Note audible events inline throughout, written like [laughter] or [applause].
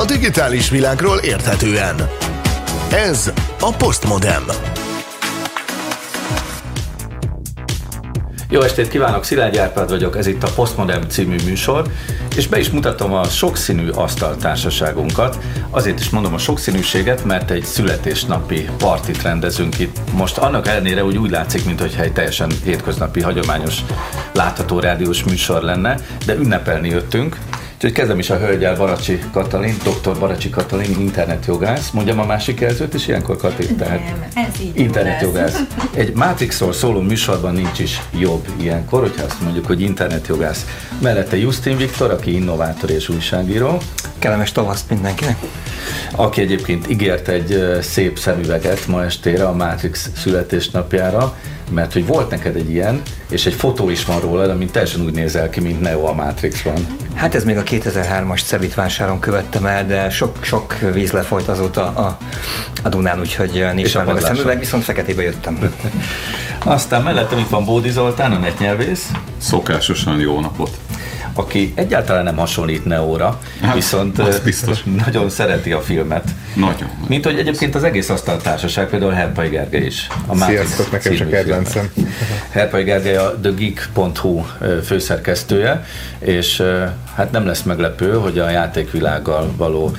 a digitális világról érthetően. Ez a Postmodem. Jó estét kívánok, Szilágy Árpád vagyok, ez itt a Postmodern című műsor, és be is mutatom a sokszínű asztaltársaságunkat. Azért is mondom a sokszínűséget, mert egy születésnapi partit rendezünk itt. Most annak ellenére, hogy úgy látszik, mintha egy teljesen hétköznapi, hagyományos látható rádiós műsor lenne, de ünnepelni jöttünk, Úgyhogy kezdem is a hölgyel, Baracsi Katalin, dr. Baracsi Katalin, internetjogász. Mondjam a másik jelzőt is ilyenkor, Kati? Tehát Nem, ez így internetjogász. Egy Matrixról szóló műsorban nincs is jobb ilyenkor, hogyha azt mondjuk, hogy internetjogász. Mellette Justin Viktor, aki innovátor és újságíró. Kellemes tavaszt mindenkinek. Aki egyébként ígért egy szép szemüveget ma estére a Matrix születésnapjára mert hogy volt neked egy ilyen, és egy fotó is van róla, ami teljesen úgy nézel ki, mint Neo a Matrixban. Hát ez még a 2003-as Cebit vásáron követtem el, de sok, sok víz lefolyt azóta a, a Dunán, úgyhogy nincs már meg a szemüveg, viszont feketébe jöttem. [laughs] Aztán mellettem itt van Bódi Zoltán, a netnyelvész. Szokásosan jó napot aki egyáltalán nem hasonlít Neóra, hát, viszont biztos. [laughs] nagyon szereti a filmet. Nagyon. Mint hogy egyébként az egész asztaltársaság, például Herpai Gergely is. A Sziasztok, nekem csak kedvencem. [laughs] Herpai Gergely a TheGeek.hu főszerkesztője, és hát nem lesz meglepő, hogy a játékvilággal való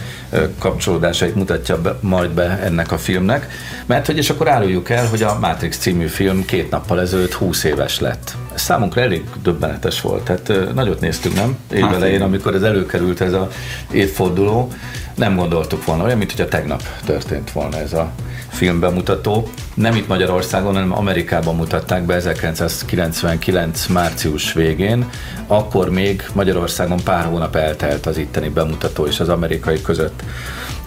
kapcsolódásait mutatja be, majd be ennek a filmnek, mert hogy és akkor áruljuk el, hogy a Matrix című film két nappal ezelőtt 20 éves lett. Ez számunkra elég döbbenetes volt, tehát nagyot néztünk, nem? Évelején, hát, amikor ez előkerült ez a évforduló, nem gondoltuk volna olyan, mint hogy a tegnap történt volna ez a filmbemutató. Nem itt Magyarországon, hanem Amerikában mutatták be 1999. március végén. Akkor még Magyarországon pár hónap eltelt az itteni bemutató és az amerikai között.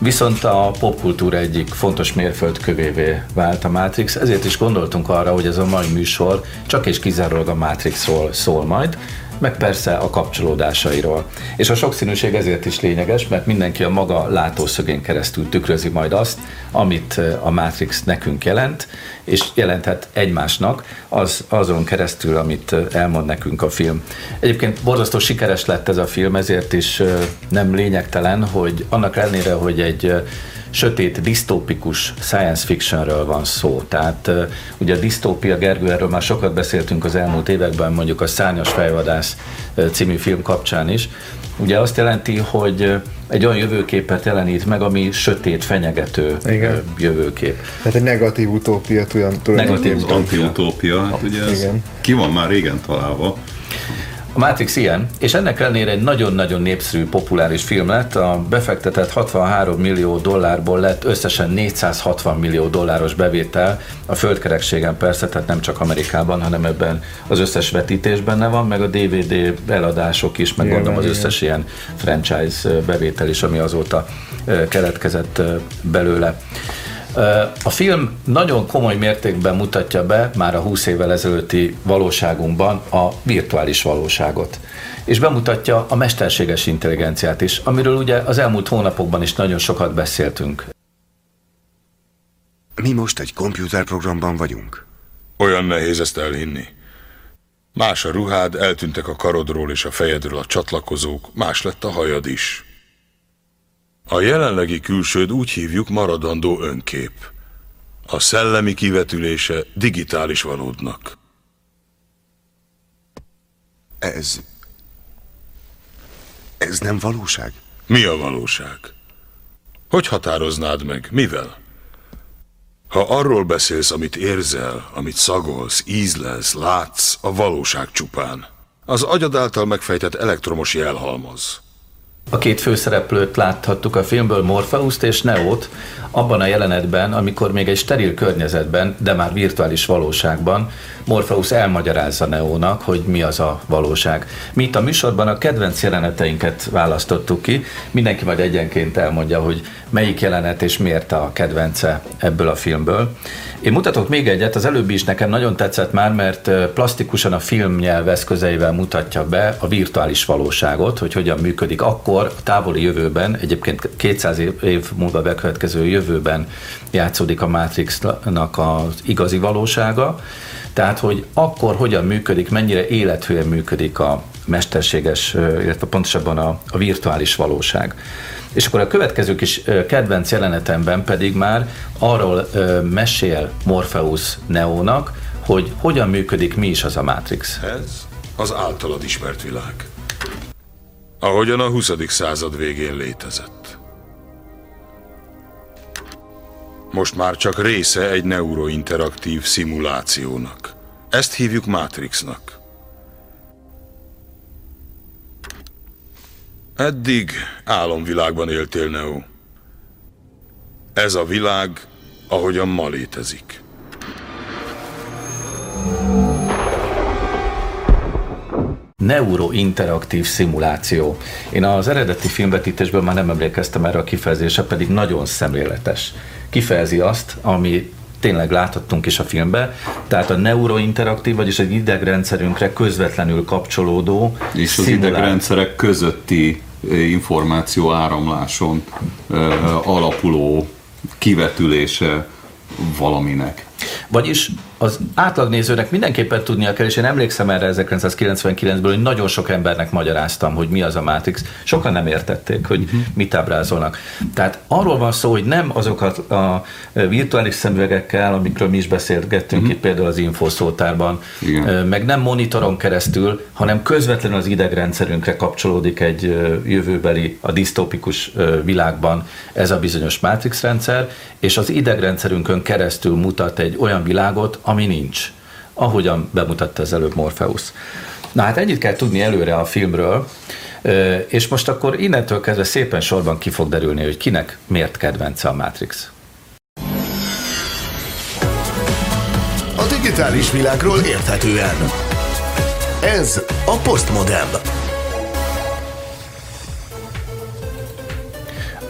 Viszont a popkultúra egyik fontos mérföldkövévé vált a Matrix, ezért is gondoltunk arra, hogy ez a mai műsor csak és kizárólag a Matrixról szól majd, meg persze a kapcsolódásairól. És a sokszínűség ezért is lényeges, mert mindenki a maga látószögén keresztül tükrözi majd azt, amit a Matrix nekünk jelent, és jelenthet egymásnak az, azon keresztül, amit elmond nekünk a film. Egyébként borzasztó sikeres lett ez a film, ezért is nem lényegtelen, hogy annak ellenére, hogy egy sötét, disztópikus science fictionről van szó. Tehát ugye a disztópia, Gergő, erről már sokat beszéltünk az elmúlt években, mondjuk a Szárnyas fejvadász című film kapcsán is. Ugye azt jelenti, hogy egy olyan jövőképet jelenít meg, ami sötét, fenyegető Igen. jövőkép. Tehát egy negatív utópia tulajdonképpen. Negatív utópia. utópia, hát ugye ez Igen. ki van már régen találva. A Matrix ilyen, és ennek ellenére egy nagyon-nagyon népszerű, populáris film lett. A befektetett 63 millió dollárból lett összesen 460 millió dolláros bevétel. A földkerekségen persze, tehát nem csak Amerikában, hanem ebben az összes vetítés benne van, meg a DVD eladások is, meg gondolom az összes ilyen franchise bevétel is, ami azóta keletkezett belőle. A film nagyon komoly mértékben mutatja be már a 20 évvel ezelőtti valóságunkban a virtuális valóságot. És bemutatja a mesterséges intelligenciát is, amiről ugye az elmúlt hónapokban is nagyon sokat beszéltünk. Mi most egy komputerprogramban vagyunk? Olyan nehéz ezt elhinni. Más a ruhád, eltűntek a karodról és a fejedről a csatlakozók, más lett a hajad is. A jelenlegi külsőd úgy hívjuk maradandó önkép. A szellemi kivetülése digitális valódnak. Ez... Ez nem valóság? Mi a valóság? Hogy határoznád meg? Mivel? Ha arról beszélsz, amit érzel, amit szagolsz, ízlelsz, látsz, a valóság csupán. Az agyad által megfejtett elektromos jelhalmaz. A két főszereplőt láthattuk a filmből, Morpheus-t és Neót, abban a jelenetben, amikor még egy steril környezetben, de már virtuális valóságban Morpheus elmagyarázza Neónak, hogy mi az a valóság. Mi itt a műsorban a kedvenc jeleneteinket választottuk ki, mindenki majd egyenként elmondja, hogy melyik jelenet és miért a kedvence ebből a filmből. Én mutatok még egyet, az előbbi is nekem nagyon tetszett már, mert plastikusan a filmnyelv eszközeivel mutatja be a virtuális valóságot, hogy hogyan működik akkor, a távoli jövőben, egyébként 200 év múlva bekövetkező jövőben játszódik a Matrixnak az igazi valósága, tehát, hogy akkor hogyan működik, mennyire élethűen működik a, mesterséges, illetve pontosabban a, a virtuális valóság. És akkor a következő kis kedvenc jelenetemben pedig már arról mesél Morpheus Neónak, hogy hogyan működik, mi is az a Matrix. Ez az általad ismert világ. Ahogyan a 20. század végén létezett. Most már csak része egy neurointeraktív szimulációnak. Ezt hívjuk Matrixnak. Eddig álomvilágban éltél, Neo. Ez a világ, ahogyan ma létezik. Neurointeraktív szimuláció. Én az eredeti filmvetítésből már nem emlékeztem erre a kifejezésre, pedig nagyon szemléletes. Kifejezi azt, ami tényleg láthattunk is a filmbe, tehát a neurointeraktív, vagyis egy idegrendszerünkre közvetlenül kapcsolódó És szimulál... az idegrendszerek közötti információ áramláson alapuló kivetülése valaminek. Vagyis az átlagnézőnek mindenképpen tudnia kell, és én emlékszem erre 1999-ből, hogy nagyon sok embernek magyaráztam, hogy mi az a Matrix. Sokan nem értették, hogy uh-huh. mit ábrázolnak. Tehát arról van szó, hogy nem azokat a virtuális szemüvegekkel, amikről mi is beszélgettünk uh-huh. itt például az infószótárban, Igen. meg nem monitoron keresztül, hanem közvetlenül az idegrendszerünkre kapcsolódik egy jövőbeli, a disztópikus világban ez a bizonyos Matrix rendszer, és az idegrendszerünkön keresztül mutat egy olyan világot, ami nincs, ahogyan bemutatta az előbb Morpheus. Na hát ennyit kell tudni előre a filmről, és most akkor innentől kezdve szépen sorban ki fog derülni, hogy kinek miért kedvence a Matrix. A digitális világról érthetően. Ez a Postmodem.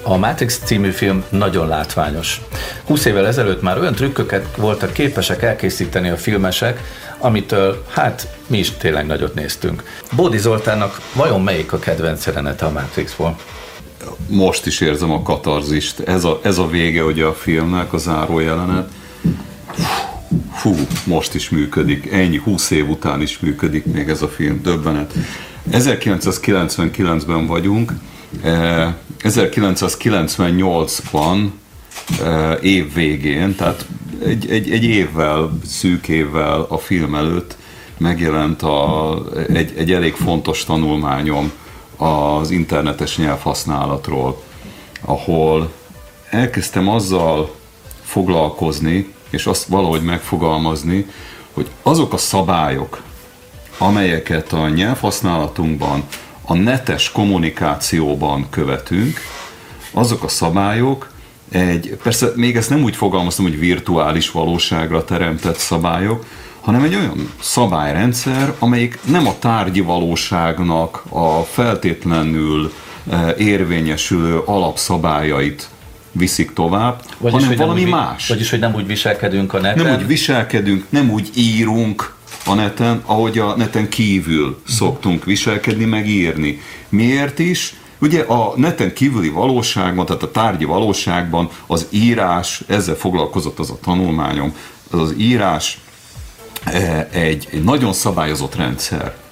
A Matrix című film nagyon látványos. 20 évvel ezelőtt már olyan trükköket voltak képesek elkészíteni a filmesek, amitől hát mi is tényleg nagyot néztünk. Bódi Zoltánnak vajon melyik a kedvenc jelenete a Matrixból? Most is érzem a katarzist. Ez a, ez a vége ugye a filmnek, a záró jelenet. Fú, most is működik. Ennyi, 20 év után is működik még ez a film. Döbbenet. 1999-ben vagyunk, 1998-ban év végén, tehát egy, egy, egy évvel, szűk évvel a film előtt megjelent a, egy, egy elég fontos tanulmányom az internetes nyelvhasználatról, ahol elkezdtem azzal foglalkozni, és azt valahogy megfogalmazni, hogy azok a szabályok, amelyeket a nyelvhasználatunkban a netes kommunikációban követünk, azok a szabályok, egy, persze még ezt nem úgy fogalmaztam, hogy virtuális valóságra teremtett szabályok, hanem egy olyan szabályrendszer, amelyik nem a tárgyi valóságnak a feltétlenül e, érvényesülő alapszabályait viszik tovább, vagyis, hanem valami úgy, más. Vagyis, hogy nem úgy viselkedünk a neten. Nem úgy viselkedünk, nem úgy írunk, a neten, ahogy a neten kívül szoktunk viselkedni, meg írni. Miért is? Ugye a neten kívüli valóságban, tehát a tárgyi valóságban az írás, ezzel foglalkozott az a tanulmányom, az, az írás e, egy, egy nagyon szabályozott rendszer.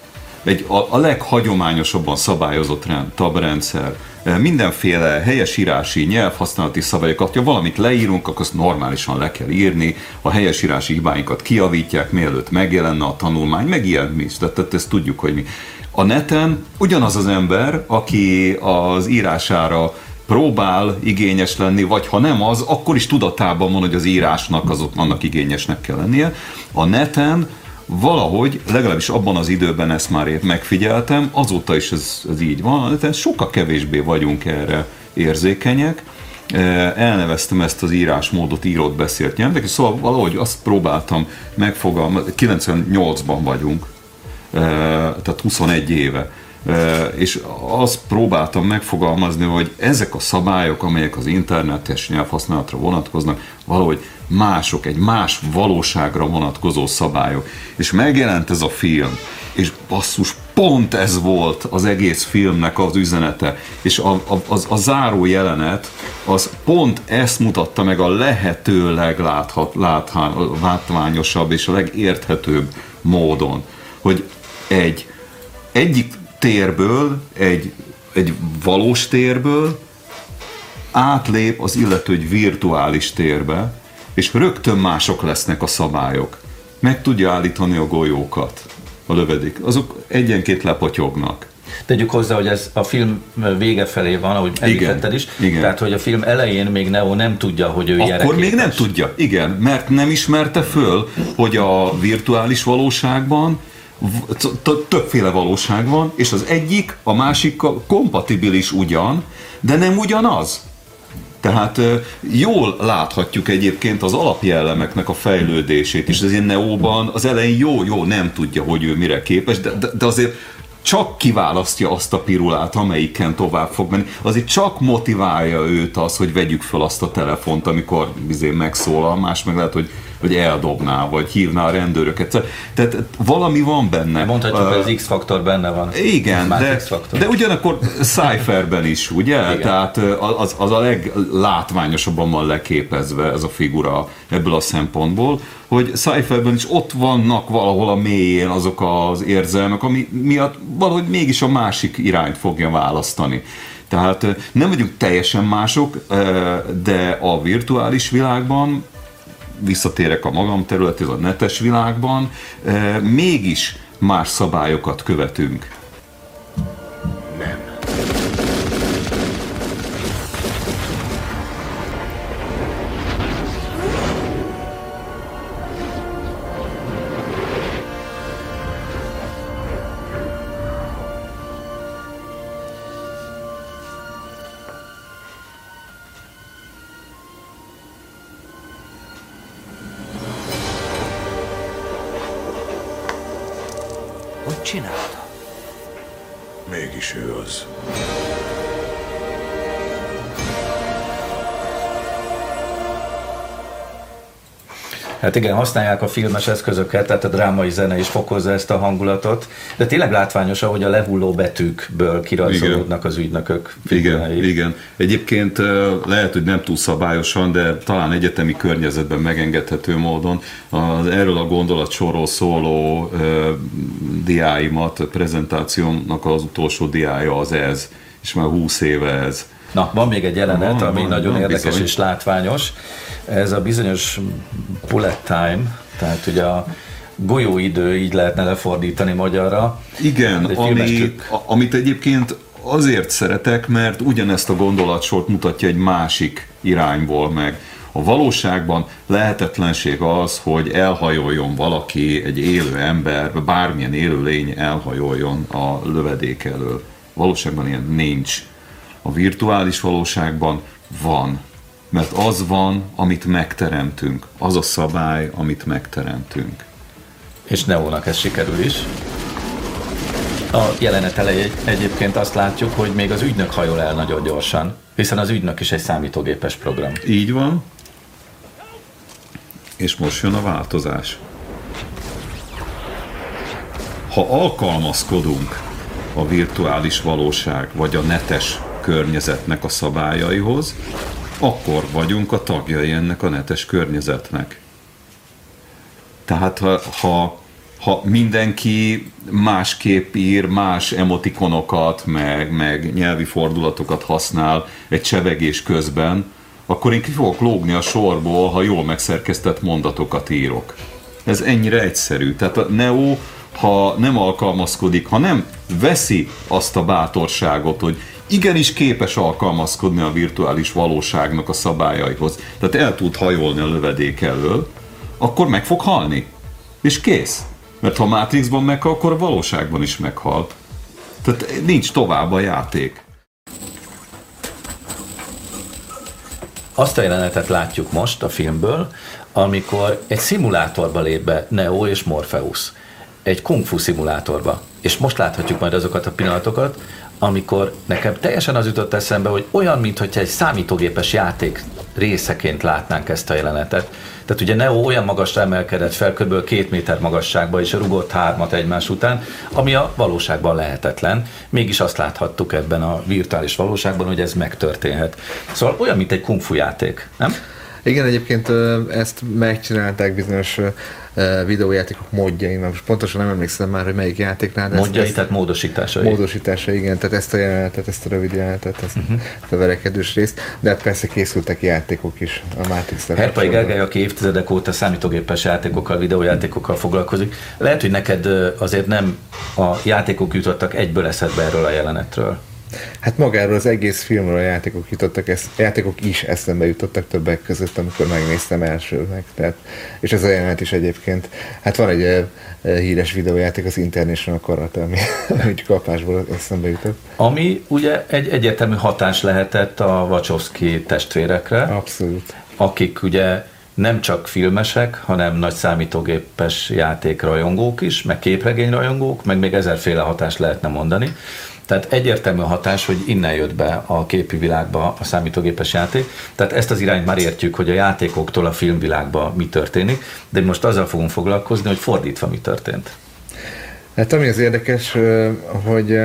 Egy a, a leghagyományosabban szabályozott rend, tab rendszer mindenféle helyesírási, nyelvhasználati szabályokat, ha valamit leírunk, akkor azt normálisan le kell írni, a helyesírási hibáinkat kiavítják, mielőtt megjelenne a tanulmány, meg ilyen mi is, tehát ezt tudjuk, hogy mi. A neten ugyanaz az ember, aki az írására próbál igényes lenni, vagy ha nem az, akkor is tudatában van, hogy az írásnak azok annak igényesnek kell lennie. A neten valahogy, legalábbis abban az időben ezt már épp megfigyeltem, azóta is ez, ez így van, de sokkal kevésbé vagyunk erre érzékenyek. E, elneveztem ezt az írásmódot írott beszélt nyelvnek, és szóval valahogy azt próbáltam megfogalmazni, 98-ban vagyunk, e, tehát 21 éve, e, és azt próbáltam megfogalmazni, hogy ezek a szabályok, amelyek az internetes nyelvhasználatra vonatkoznak, valahogy mások, egy más valóságra vonatkozó szabályok. És megjelent ez a film, és basszus, pont ez volt az egész filmnek az üzenete, és a, a, az, a záró jelenet, az pont ezt mutatta meg a lehető leglátványosabb és a legérthetőbb módon, hogy egy egyik térből, egy, egy valós térből átlép az illető egy virtuális térbe, és rögtön mások lesznek a szabályok. Meg tudja állítani a golyókat, a lövedék. Azok egyenként lepotyognak. Tegyük hozzá, hogy ez a film vége felé van, ahogy említetted is. igen. Tehát, hogy a film elején még Neo nem tudja, hogy ő ilyenre Akkor még nem tudja, igen, mert nem ismerte föl, hogy a virtuális valóságban többféle valóság van, és az egyik a másikkal kompatibilis ugyan, de nem ugyanaz. Tehát jól láthatjuk egyébként az alapjellemeknek a fejlődését is. Az ilyen Neóban az elején jó, jó, nem tudja, hogy ő mire képes, de, de, azért csak kiválasztja azt a pirulát, amelyiken tovább fog menni. Azért csak motiválja őt az, hogy vegyük fel azt a telefont, amikor bizé megszólal, más meg lehet, hogy, hogy eldobná, vagy hívná a rendőröket. Tehát valami van benne. Mondhatjuk, hogy az X-faktor benne van. igen, de, de ugyanakkor Cypherben is, ugye? Igen. Tehát az, az a leglátványosabban van leképezve ez a figura ebből a szempontból, hogy Cypherben is ott vannak valahol a mélyén azok az érzelmek, ami miatt valahogy mégis a másik irányt fogja választani. Tehát nem vagyunk teljesen mások, de a virtuális világban visszatérek a magam területéhez, a netes világban, eh, mégis más szabályokat követünk. Csinálta? Mégis ő az. Hát igen, használják a filmes eszközöket, tehát a drámai zene is fokozza ezt a hangulatot, de tényleg látványos, ahogy a lehulló betűkből kirajzolódnak az ügynökök Igen, figurái. igen. Egyébként eh, lehet, hogy nem túl szabályosan, de talán egyetemi környezetben megengedhető módon az erről a gondolatsorról szóló diáimat, a prezentációmnak az utolsó diája az ez, és már 20 éve ez. Na, van még egy jelenet, Van, ami van, nagyon van, érdekes bizony. és látványos. Ez a bizonyos bullet time, tehát ugye a golyóidő, így lehetne lefordítani magyarra. Igen, ami, amit egyébként azért szeretek, mert ugyanezt a gondolatsort mutatja egy másik irányból meg. A valóságban lehetetlenség az, hogy elhajoljon valaki, egy élő ember, bármilyen élő lény elhajoljon a lövedék elől. Valóságban ilyen nincs. A virtuális valóságban van. Mert az van, amit megteremtünk. Az a szabály, amit megteremtünk. És Neónak ez sikerül is. A jelenet elején egyébként azt látjuk, hogy még az ügynök hajol el nagyon gyorsan, hiszen az ügynök is egy számítógépes program. Így van. És most jön a változás. Ha alkalmazkodunk a virtuális valóság vagy a netes környezetnek a szabályaihoz, akkor vagyunk a tagjai ennek a netes környezetnek. Tehát ha, ha, ha mindenki másképp ír, más emotikonokat, meg, meg nyelvi fordulatokat használ egy csevegés közben, akkor én ki fogok lógni a sorból, ha jól megszerkesztett mondatokat írok. Ez ennyire egyszerű. Tehát a Neo, ha nem alkalmazkodik, ha nem veszi azt a bátorságot, hogy igenis képes alkalmazkodni a virtuális valóságnak a szabályaihoz, tehát el tud hajolni a lövedék elől, akkor meg fog halni. És kész. Mert ha Matrixban meghal, akkor a valóságban is meghal. Tehát nincs tovább a játék. Azt a jelenetet látjuk most a filmből, amikor egy szimulátorba lép be Neo és Morpheus. Egy kung fu szimulátorba. És most láthatjuk majd azokat a pillanatokat, amikor nekem teljesen az jutott eszembe, hogy olyan, mintha egy számítógépes játék részeként látnánk ezt a jelenetet. Tehát ugye Neo olyan magasra emelkedett fel, kb. két méter magasságba, és rugott hármat egymás után, ami a valóságban lehetetlen. Mégis azt láthattuk ebben a virtuális valóságban, hogy ez megtörténhet. Szóval olyan, mint egy kung fu játék, nem? Igen, egyébként ezt megcsinálták bizonyos videójátékok módjain, most pontosan nem emlékszem már, hogy melyik játéknál. Módjai, ezt, tehát módosításai. Módosítása, igen, tehát ezt a jelenetet, ezt a rövid jelenetet, ezt uh-huh. a verekedős részt, de hát persze készültek játékok is a matrix Herpai Gergely, aki évtizedek óta számítógépes játékokkal, videójátékokkal foglalkozik, lehet, hogy neked azért nem a játékok jutottak egyből eszedbe erről a jelenetről. Hát magáról az egész filmről a játékok jutottak, ezt, játékok is eszembe jutottak többek között, amikor megnéztem elsőnek. Tehát, és ez a jelenet is egyébként. Hát van egy híres videójáték, az International Karate, ami [laughs] egy kapásból eszembe jutott. Ami ugye egy egyetemű hatás lehetett a Wachowski testvérekre. Abszolút. Akik ugye nem csak filmesek, hanem nagy számítógépes játékrajongók is, meg képregényrajongók, meg még ezerféle hatást lehetne mondani. Tehát egyértelmű a hatás, hogy innen jött be a képi világba a számítógépes játék. Tehát ezt az irányt már értjük, hogy a játékoktól a filmvilágba mi történik, de most azzal fogunk foglalkozni, hogy fordítva mi történt. Hát ami az érdekes, hogy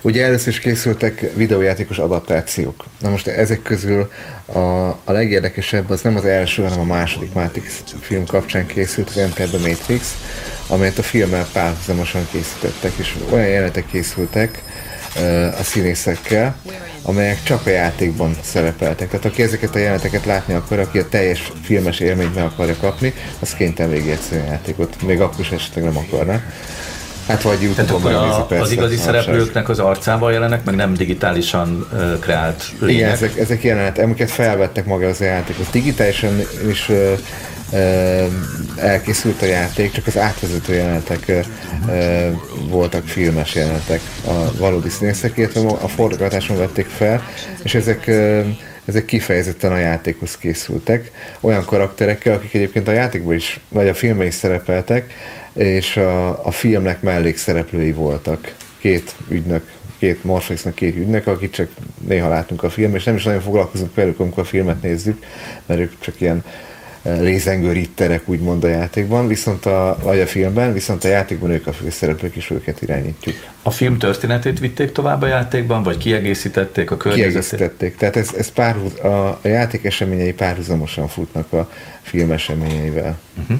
ugye először is készültek videójátékos adaptációk. Na most ezek közül a, a legérdekesebb az nem az első, hanem a második Matrix film kapcsán készült, az Enter the Matrix, amelyet a filmmel párhuzamosan készítettek, és olyan jelenetek készültek, a színészekkel, amelyek csak a játékban szerepeltek. Tehát aki ezeket a jeleneteket látni akar, aki a teljes filmes élményt meg akarja kapni, az kénytelen végigjegyzni a játékot. Még akkor is esetleg nem akarna. Hát vagy YouTube-on a, persze, Az igazi szereplőknek az arcával jelenek, meg nem digitálisan uh, kreált lények. Igen, ezek, ezek jelenet, amiket felvettek maga az a játékot. Digitálisan is uh, elkészült a játék, csak az átvezető jelenetek voltak filmes jelenetek. A valódi színészek, illetve a forgatáson vették fel, és ezek ezek kifejezetten a játékhoz készültek. Olyan karakterekkel, akik egyébként a játékban is, vagy a filmben is szerepeltek, és a, a filmnek mellékszereplői voltak. Két ügynök, két Morphexnek két ügynök, akik csak néha látunk a film, és nem is nagyon foglalkozunk velük, amikor a filmet nézzük, mert ők csak ilyen lézengő ritterek úgymond a játékban, viszont a, vagy a filmben, viszont a játékban ők a főszereplők, és őket irányítjuk. A film történetét vitték tovább a játékban, vagy kiegészítették a környezetét? Kiegészítették, tehát ez, ez párhuz, a, a játék eseményei párhuzamosan futnak a film eseményeivel. Uh-huh.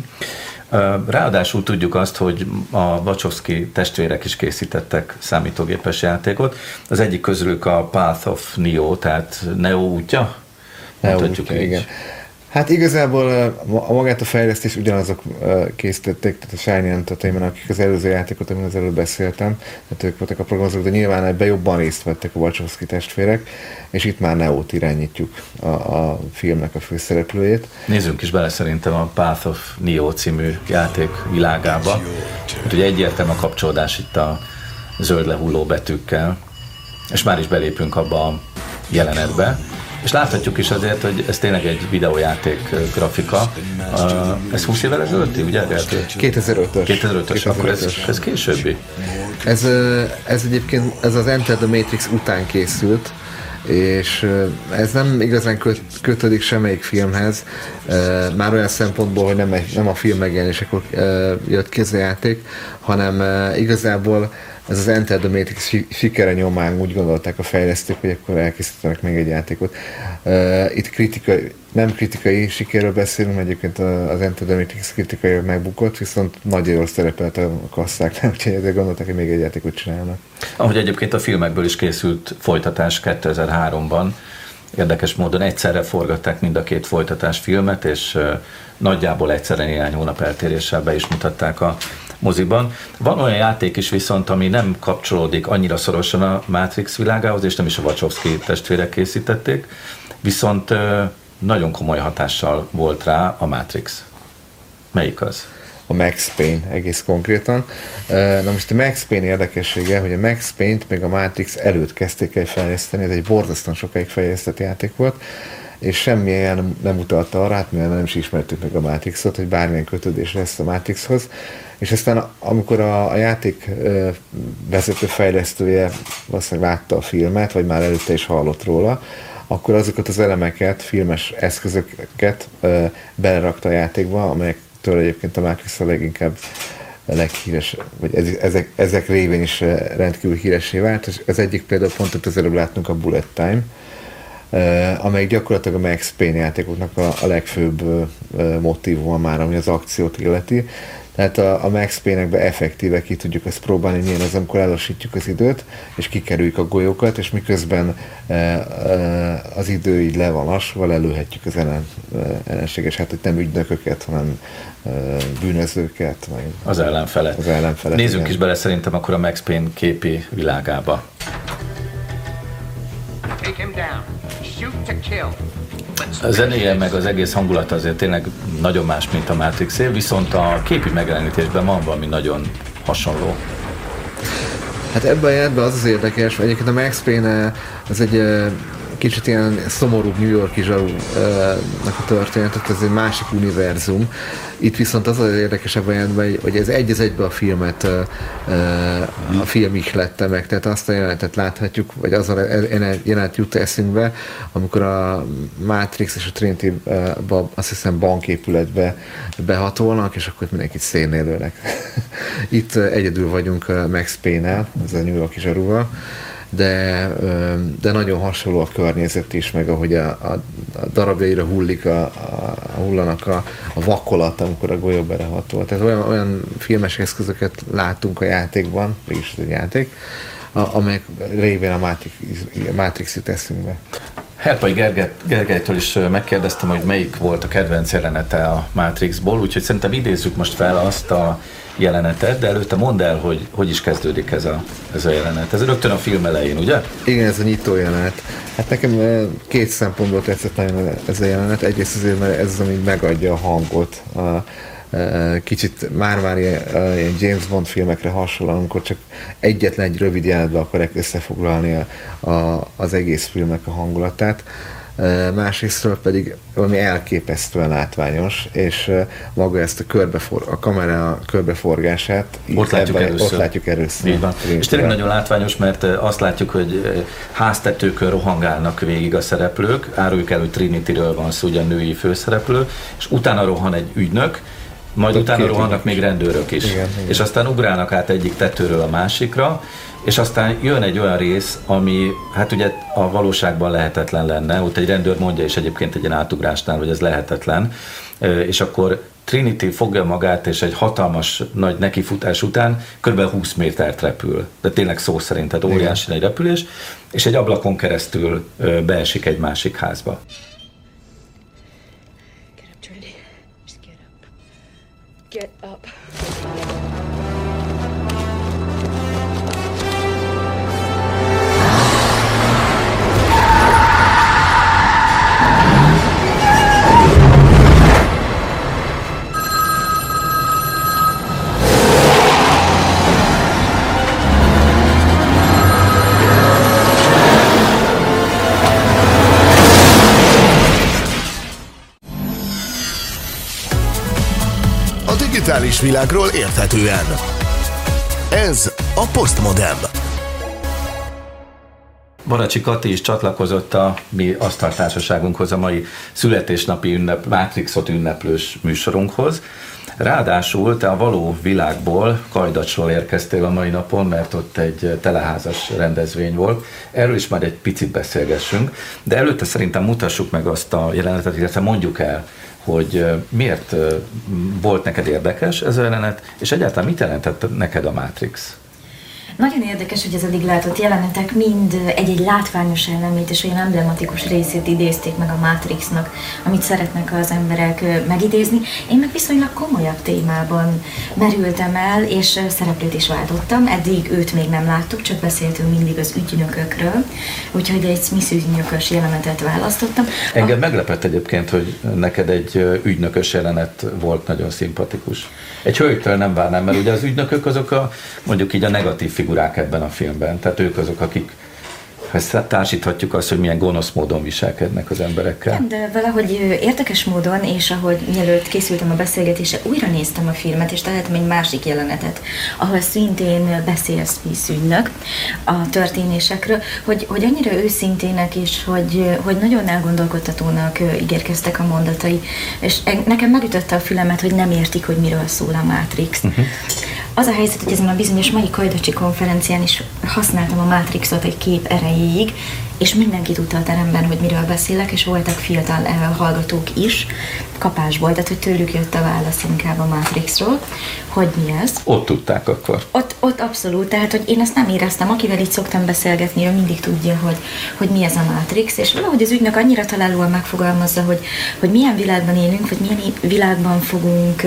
Ráadásul tudjuk azt, hogy a Wachowski testvérek is készítettek számítógépes játékot. Az egyik közülük a Path of Neo, tehát Neo útja? Neo útja, igen. Hát igazából a magát a fejlesztés ugyanazok készítették, tehát a Shiny Entertainment, akik az előző játékot, amin az előbb beszéltem, tehát ők voltak a programozók, de nyilván ebben jobban részt vettek a Wachowski testvérek, és itt már Neo-t irányítjuk a, a filmnek a főszereplőjét. Nézzünk is bele szerintem a Path of Neo című játék világába. Ugye egyértelmű a kapcsolódás itt a zöld lehulló betűkkel, és már is belépünk abba a jelenetbe és láthatjuk is azért, hogy ez tényleg egy videójáték grafika. Ez 20 évvel ezelőtti, ugye? 2005-ös. 2005-ös, akkor ez, ez későbbi. Ez, ez egyébként ez az Enter the Matrix után készült, és ez nem igazán köt, kötődik semmelyik filmhez, már olyan szempontból, hogy nem, nem a film megjelenésekor jött a játék, hanem igazából ez az Enter the Matrix sikere nyomán úgy gondolták a fejlesztők, hogy akkor elkészítenek még egy játékot. Uh, itt kritikai, nem kritikai sikerről beszélünk, egyébként az Enter the Matrix kritikai megbukott, viszont nagyon jól szerepelt a kasszáknál, úgyhogy ezért gondolták, hogy még egy játékot csinálnak. Ahogy egyébként a filmekből is készült folytatás 2003-ban, érdekes módon egyszerre forgatták mind a két folytatás filmet, és nagyjából egyszerre néhány hónap eltéréssel be is mutatták a moziban. Van olyan játék is viszont, ami nem kapcsolódik annyira szorosan a Matrix világához, és nem is a Wachowski testvérek készítették, viszont nagyon komoly hatással volt rá a Matrix. Melyik az? a Max Payne egész konkrétan. Na most a Max Payne érdekessége, hogy a Max Payne-t még a Matrix előtt kezdték el fejleszteni, ez egy borzasztóan sokáig fejlesztett játék volt, és semmilyen nem utalta arra, hát mivel nem is ismertük meg a Matrixot, hogy bármilyen kötődés lesz a Matrixhoz. És aztán amikor a, a játék vezető fejlesztője valószínűleg látta a filmet, vagy már előtte is hallott róla, akkor azokat az elemeket, filmes eszközöket belerakta a játékba, amelyektől egyébként a Matrix a leginkább leghíres, vagy ezek, ezek révén is rendkívül híresé vált. Az egyik például pont, az előbb láttunk a Bullet Time, amelyik gyakorlatilag a Max Payne játékoknak a, a legfőbb motivuma már, ami az akciót illeti. Tehát a, a Max Payne-ekbe effektíve ki tudjuk ezt próbálni, milyen az, amikor ellassítjuk az időt, és kikerüljük a golyókat, és miközben e, e, az idő így le van lassulva, lelőhetjük az ellen, e, ellenséges, hát hogy nem ügynököket, hanem e, bűnözőket. Vagy az ellenfelet. Az ellenfelet Nézzünk igen. is bele szerintem akkor a Max Payne képi világába. Take him down. Shoot to kill. A zenéje meg az egész hangulata azért tényleg nagyon más, mint a matrix viszont a képi megjelenítésben van valami nagyon hasonló. Hát ebben a az az érdekes, hogy egyébként a Max Payne az egy kicsit ilyen szomorú New Yorki zsarunak a történetet, ez egy másik univerzum. Itt viszont az az érdekesebb jelentben, hogy ez egy az egybe a filmet, a film is lette meg, tehát azt a jelenetet láthatjuk, vagy az a jelenet jut eszünkbe, amikor a Matrix és a Trinity azt hiszem banképületbe behatolnak, és akkor mindenkit szénélőnek. Itt [laughs] egyedül vagyunk Max Payne-nel, ez a New Yorki zsaruval de, de nagyon hasonló a környezet is, meg ahogy a, a, a darabjaira hullik, a, a, hullanak a, a vakolat, amikor a golyó berehatol. Tehát olyan, olyan filmes eszközöket látunk a játékban, mégis egy játék, a, amelyek révén a Matrix, Matrix jut eszünkbe. Herpai Gergely, Gergelytől is megkérdeztem, hogy melyik volt a kedvenc jelenete a Matrixból, úgyhogy szerintem idézzük most fel azt a jelenetet, de előtte mondd el, hogy hogy is kezdődik ez a, ez a jelenet. Ez rögtön a film elején, ugye? Igen, ez a nyitó jelenet. Hát nekem eh, két szempontból tetszett nagyon ez a jelenet. Egyrészt azért, mert ez az, ami megadja a hangot. A, eh, kicsit már-már eh, ilyen James Bond filmekre hasonlóan, amikor csak egyetlen egy rövid jelenetbe akarják összefoglalni a, a, az egész filmnek a hangulatát másrésztről pedig valami elképesztően látványos, és maga ezt a, körbefor, a kamera körbeforgását ott látjuk, ebben, először. ott látjuk először. Így van. És tényleg nagyon látványos, mert azt látjuk, hogy háztetőkön rohangálnak végig a szereplők, áruljuk el, hogy Trinity-ről van szó, ugye a női főszereplő, és utána rohan egy ügynök, majd Ott utána rohannak még rendőrök is. Igen, igen. És aztán ugrálnak át egyik tetőről a másikra, és aztán jön egy olyan rész, ami hát ugye a valóságban lehetetlen lenne, ott egy rendőr mondja is egyébként egy ilyen átugrásnál, hogy ez lehetetlen, és akkor Trinity fogja magát, és egy hatalmas nagy nekifutás után kb. 20 métert repül. De tényleg szó szerint, tehát óriási egy repülés, és egy ablakon keresztül beesik egy másik házba. Get up. Digitális világról érthetően. Ez a Postmodem. Baracsi Kati is csatlakozott a mi asztaltársaságunkhoz, a mai születésnapi ünnep, Matrixot ünneplős műsorunkhoz. Ráadásul te a való világból, Kajdacsról érkeztél a mai napon, mert ott egy teleházas rendezvény volt. Erről is már egy picit beszélgessünk, de előtte szerintem mutassuk meg azt a jelenetet, illetve mondjuk el, hogy miért volt neked érdekes ez a jelenet, és egyáltalán mit jelentett neked a Matrix? Nagyon érdekes, hogy az eddig látott jelenetek mind egy-egy látványos elemét és olyan emblematikus részét idézték meg a Matrixnak, amit szeretnek az emberek megidézni. Én meg viszonylag komolyabb témában merültem el, és szereplőt is váltottam. Eddig őt még nem láttuk, csak beszéltünk mindig az ügynökökről, úgyhogy egy Smith ügynökös jelenetet választottam. Engem a... meglepett egyébként, hogy neked egy ügynökös jelenet volt nagyon szimpatikus. Egy hölgytől nem várnám, mert ugye az ügynökök azok a mondjuk így a negatív figurák ebben a filmben. Tehát ők azok, akik ezt társíthatjuk azt, hogy milyen gonosz módon viselkednek az emberekkel. Nem, de valahogy érdekes módon, és ahogy mielőtt készültem a beszélgetésre, újra néztem a filmet, és találtam egy másik jelenetet, ahol szintén beszélsz szűnnek a történésekről, hogy, hogy annyira őszintének, és hogy, hogy nagyon elgondolkodtatónak ígérkeztek a mondatai. És nekem megütötte a fülemet, hogy nem értik, hogy miről szól a Matrix. Uh-huh. Az a helyzet, hogy ezen a bizonyos mai Kajdacsi konferencián is használtam a Matrixot egy kép erejéig, és mindenki tudta a teremben, hogy miről beszélek, és voltak fiatal hallgatók is, kapásból, tehát hogy tőlük jött a válasz inkább a Matrixról, hogy mi ez. Ott tudták akkor. Ott, ott abszolút, tehát hogy én ezt nem éreztem, akivel itt szoktam beszélgetni, ő mindig tudja, hogy, hogy mi ez a Matrix, és valahogy az ügynök annyira találóan megfogalmazza, hogy, hogy milyen világban élünk, vagy milyen világban fogunk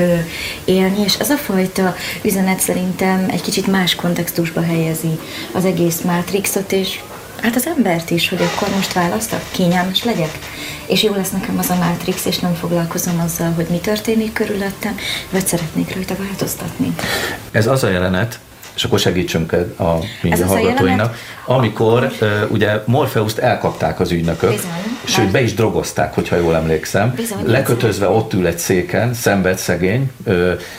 élni, és ez a fajta üzenet szerintem egy kicsit más kontextusba helyezi az egész Matrixot, és hát az embert is, hogy akkor most választok, kényelmes legyek, és jó lesz nekem az a Matrix, és nem foglalkozom azzal, hogy mi történik körülöttem, vagy szeretnék rajta változtatni. Ez az a jelenet, és akkor segítsünk a mi hallgatóinak. Amikor uh, ugye Morpheus-t elkapták az ügynökök, Bizony, sőt be is drogozták, hogyha jól emlékszem, Bizony, lekötözve bizony. ott ül egy széken, szenved szegény,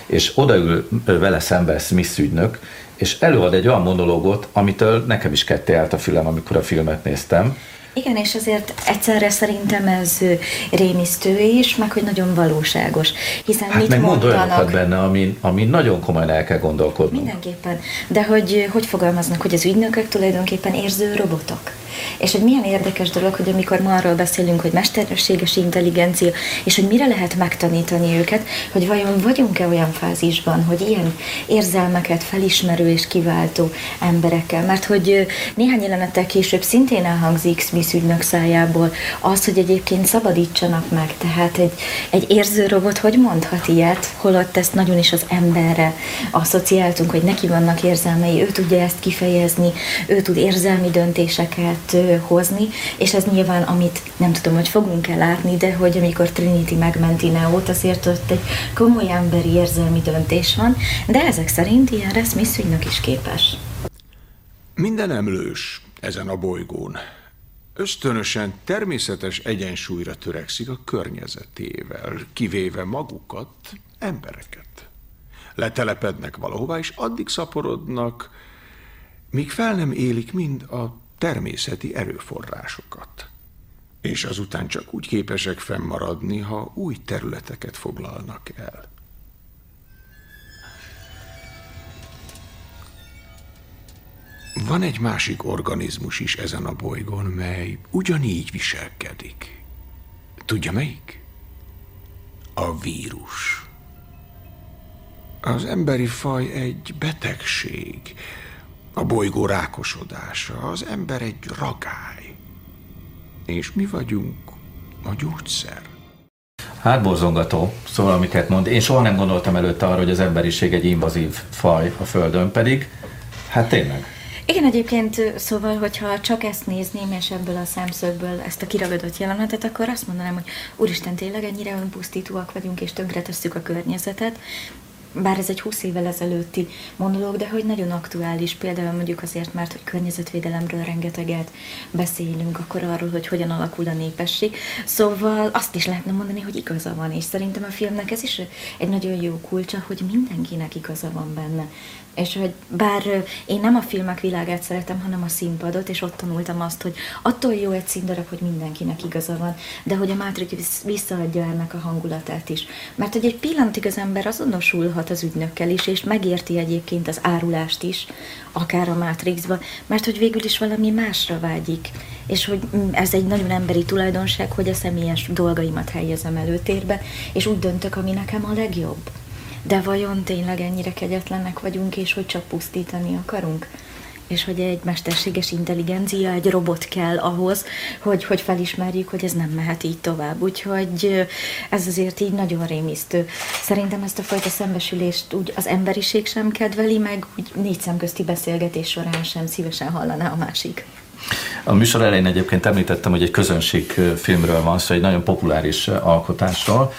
és odaül vele szembe Smith ügynök, és előad egy olyan monológot, amitől nekem is ketté állt a fülem, amikor a filmet néztem. Igen, és azért egyszerre szerintem ez rémisztő is, meg hogy nagyon valóságos. Hiszen hát mit meg mond benne, ami, ami nagyon komolyan el kell gondolkodni. Mindenképpen. De hogy hogy fogalmaznak, hogy az ügynökök tulajdonképpen érző robotok. És egy milyen érdekes dolog, hogy amikor ma arról beszélünk, hogy mesterséges intelligencia, és hogy mire lehet megtanítani őket, hogy vajon vagyunk-e olyan fázisban, hogy ilyen érzelmeket felismerő és kiváltó emberekkel. Mert hogy néhány jelenettel később szintén elhangzik Smith ügynök szájából az, hogy egyébként szabadítsanak meg. Tehát egy, egy érző robot hogy mondhat ilyet, holott ezt nagyon is az emberre asszociáltunk, hogy neki vannak érzelmei, ő tudja ezt kifejezni, ő tud érzelmi döntéseket hozni, és ez nyilván, amit nem tudom, hogy fogunk-e látni, de hogy amikor Trinity megmenti Neót, azért ott egy komoly emberi érzelmi döntés van, de ezek szerint ilyenre Smith is képes. Minden emlős ezen a bolygón ösztönösen természetes egyensúlyra törekszik a környezetével, kivéve magukat, embereket. Letelepednek valahová, és addig szaporodnak, míg fel nem élik mind a természeti erőforrásokat. És azután csak úgy képesek fennmaradni, ha új területeket foglalnak el. Van egy másik organizmus is ezen a bolygón, mely ugyanígy viselkedik. Tudja melyik? A vírus. Az emberi faj egy betegség, a bolygó rákosodása, az ember egy ragály. És mi vagyunk a gyógyszer. Hát borzongató, szóval amiket mond. Én soha nem gondoltam előtte arra, hogy az emberiség egy invazív faj a Földön, pedig hát tényleg. Igen, egyébként szóval, hogyha csak ezt nézném, és ebből a szemszögből ezt a kiragadott jelenetet, akkor azt mondanám, hogy úristen, tényleg ennyire önpusztítóak vagyunk, és tönkretesszük a környezetet, bár ez egy 20 évvel ezelőtti monológ, de hogy nagyon aktuális, például mondjuk azért, mert hogy környezetvédelemről rengeteget beszélünk, akkor arról, hogy hogyan alakul a népesség. Szóval azt is lehetne mondani, hogy igaza van, és szerintem a filmnek ez is egy nagyon jó kulcsa, hogy mindenkinek igaza van benne. És hogy bár én nem a filmek világát szeretem, hanem a színpadot, és ott tanultam azt, hogy attól jó egy színdarab, hogy mindenkinek igaza van, de hogy a Matrix visszaadja ennek a hangulatát is. Mert hogy egy pillanatig az ember azonosulhat az ügynökkel is, és megérti egyébként az árulást is, akár a Matrixba, mert hogy végül is valami másra vágyik. És hogy mm, ez egy nagyon emberi tulajdonság, hogy a személyes dolgaimat helyezem előtérbe, és úgy döntök, ami nekem a legjobb. De vajon tényleg ennyire kegyetlenek vagyunk, és hogy csak pusztítani akarunk? és hogy egy mesterséges intelligencia, egy robot kell ahhoz, hogy, hogy felismerjük, hogy ez nem mehet így tovább. Úgyhogy ez azért így nagyon rémisztő. Szerintem ezt a fajta szembesülést úgy az emberiség sem kedveli, meg úgy négy szemközti beszélgetés során sem szívesen hallaná a másik. A műsor elején egyébként említettem, hogy egy közönségfilmről van szó, egy nagyon populáris alkotásról,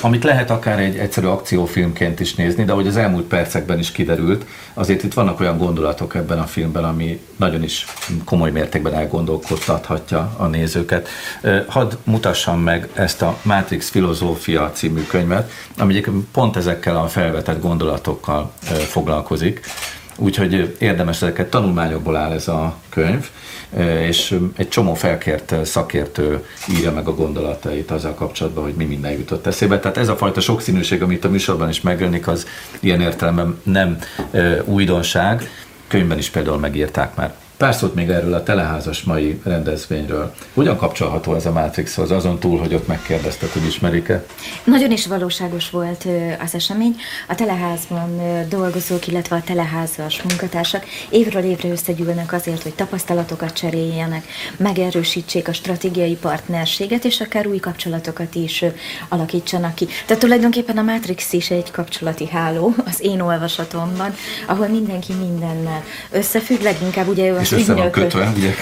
amit lehet akár egy egyszerű akciófilmként is nézni, de ahogy az elmúlt percekben is kiderült, azért itt vannak olyan gondolatok ebben a filmben, ami nagyon is komoly mértékben elgondolkodtathatja a nézőket. Hadd mutassam meg ezt a Matrix Filozófia című könyvet, ami pont ezekkel a felvetett gondolatokkal foglalkozik. Úgyhogy érdemes ezeket tanulmányokból áll ez a könyv, és egy csomó felkért szakértő írja meg a gondolatait azzal kapcsolatban, hogy mi minden jutott eszébe. Tehát ez a fajta sokszínűség, amit a műsorban is megjelenik, az ilyen értelemben nem újdonság. Könyvben is például megírták már Pár szót még erről a teleházas mai rendezvényről. Hogyan kapcsolható ez a Matrixhoz, azon túl, hogy ott megkérdezted, hogy ismerik-e? Nagyon is valóságos volt az esemény. A teleházban dolgozók, illetve a teleházas munkatársak évről évre összegyűlnek azért, hogy tapasztalatokat cseréljenek, megerősítsék a stratégiai partnerséget, és akár új kapcsolatokat is alakítsanak ki. Tehát tulajdonképpen a Matrix is egy kapcsolati háló az én olvasatomban, ahol mindenki mindennel összefügg, leginkább ugye és össze van kötve, ugye?